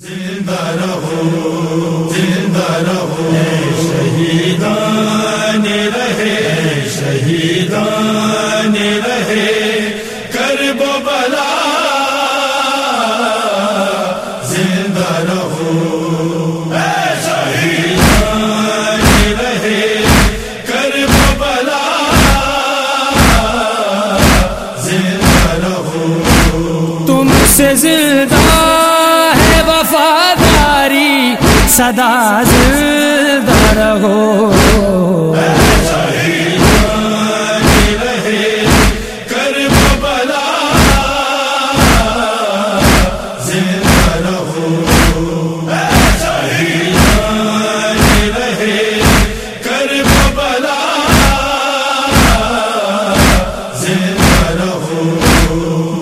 زندہ رہو زندہ رہو۔ شہیدان رہے شہیدان رہے۔ بلا زندہ رہو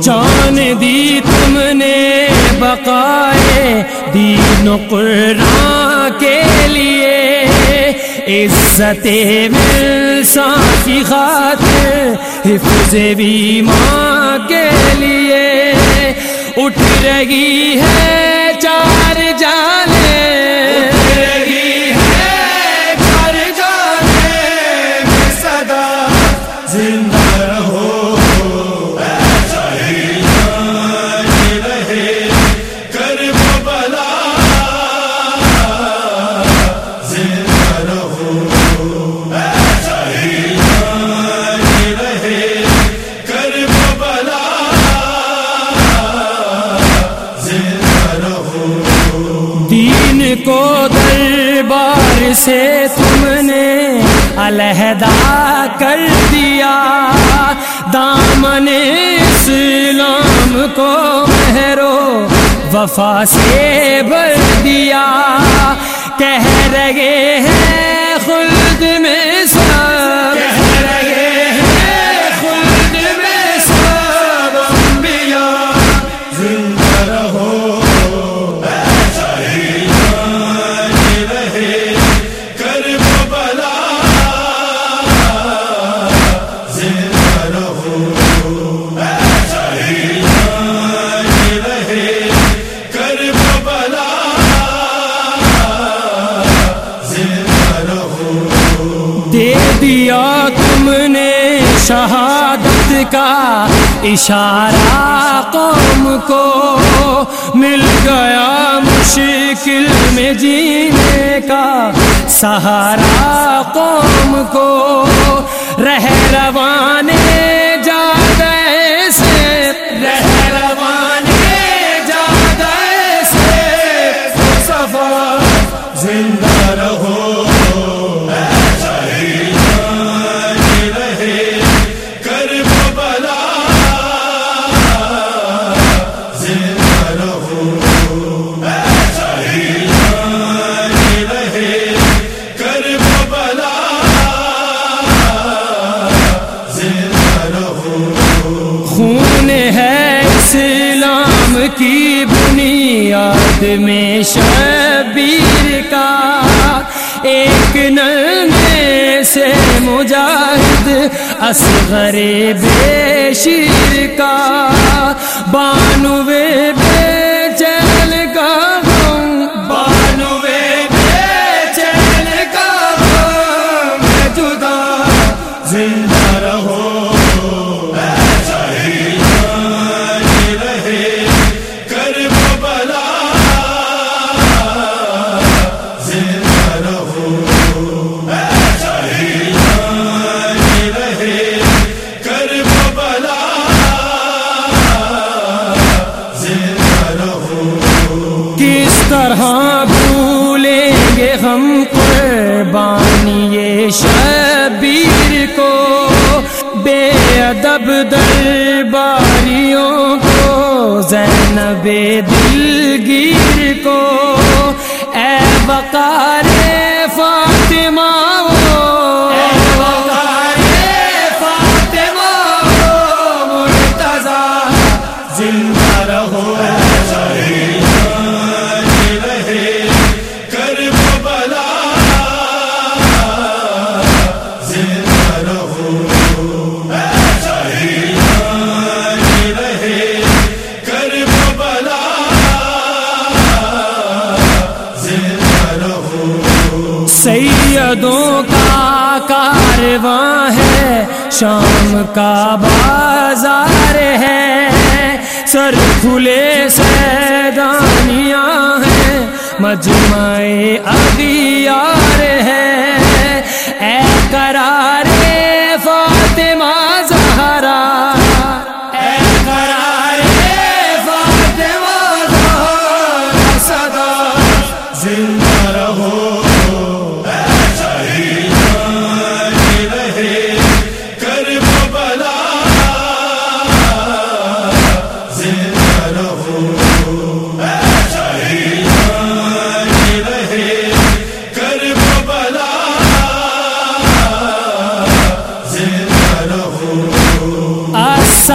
جان دی تم نے بقائے دین و قرآن۔ عزت مل کی خاطر حفظ بیماں کے لیے اٹھ رہی ہے چار جال کو دربار سے تم نے علیحدہ کر دیا۔ دامن اسلام کو مہرو وفا سے بھر دیا۔ کہہ رہے ہیں خلد میں سب۔ کہہ رہے دے دیا تم نے شہادت کا اشارہ قوم کو۔ مل گیا مشکل میں جینے کا سہارا قوم کو۔ رہ روانے بنیاد میں شبیر کا ایک ننے سے مجاہد اصغر بے شیر کا بانو ادب درباریوں کو زینب دلگیر کو۔ اے بقار فاطمہ فاطمہ مرتضی زندہ رہو۔ صدوں کا کارواں ہے، شام کا بازار ہے۔ سر کھلے سیدانیاں ہیں، مجمع اغیار ہے۔ اے کرا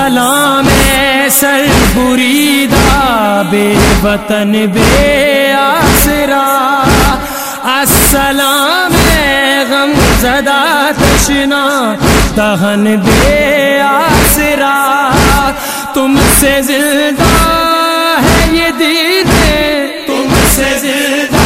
السلام سر بریدا بے وطن، بے آسرا۔ السلام غم زدہ تشنا، دہن بے آسرا۔ تم سے زندہ ہے یہ دین تم سے زندہ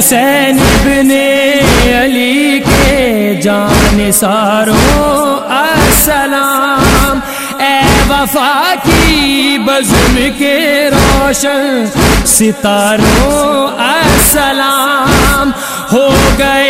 حسین ابن علی کے جان ساروں، السلام۔ اے وفا کی بزم کے روشن ستاروں، السلام۔ ہو گئے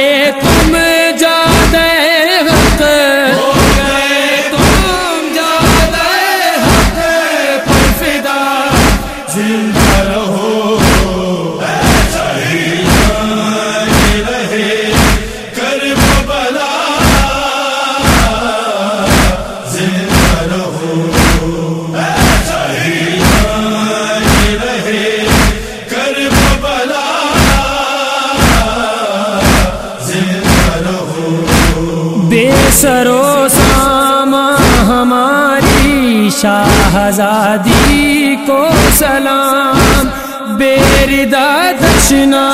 شاہزادی کو سلام بیردا دشنا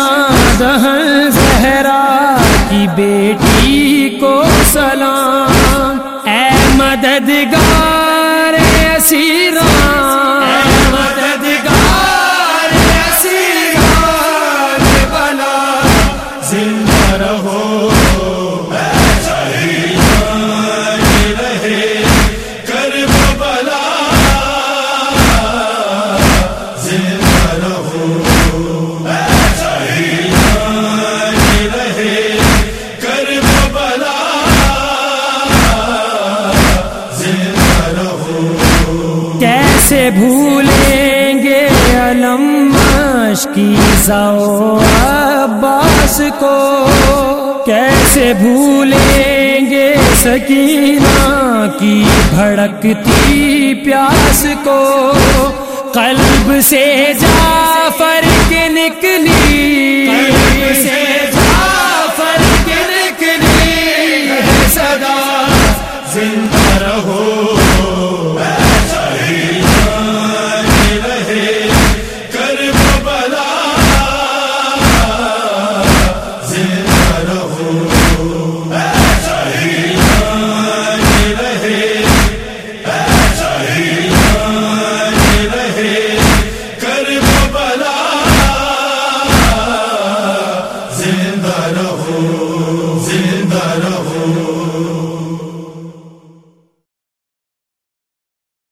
دہن زہرا کی بیٹی کو سلام۔ اے مددگار اسیران سو عباس کو کیسے بھولیں گے سکینہ کی بھڑکتی پیاس کو؟ قلب سے جعفر کے نکلی، قلب سے جعفر کے نکلی۔ صدا زندہ